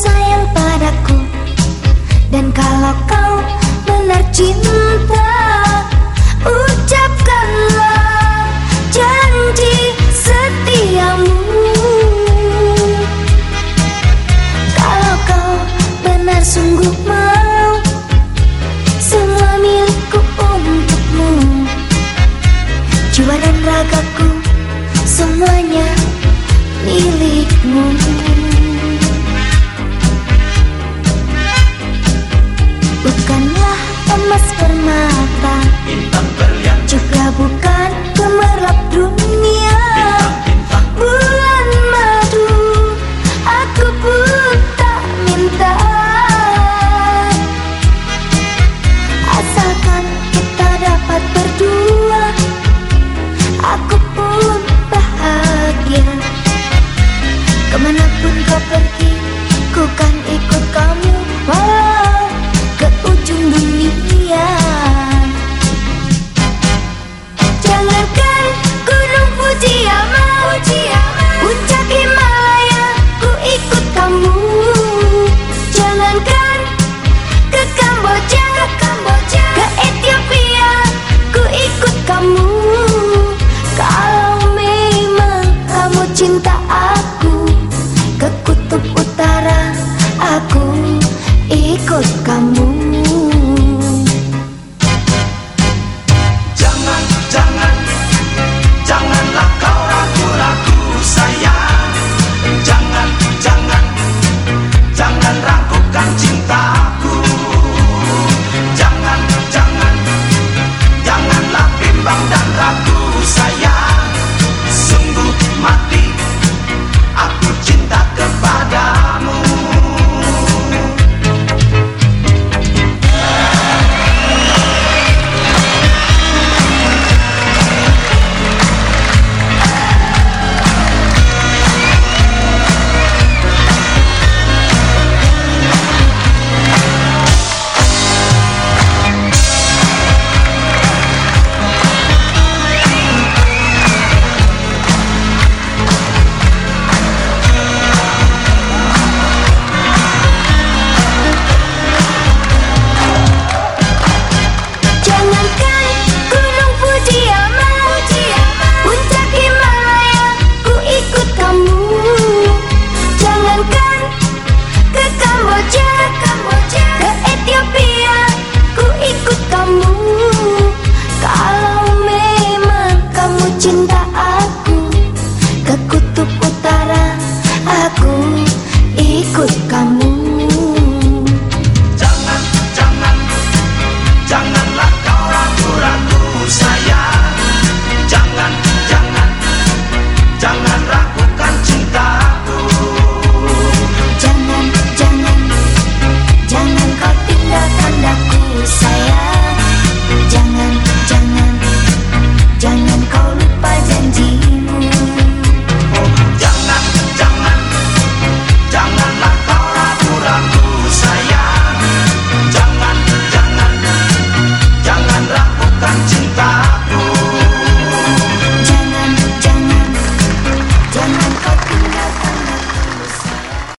sayang padaku. Dan kalau kau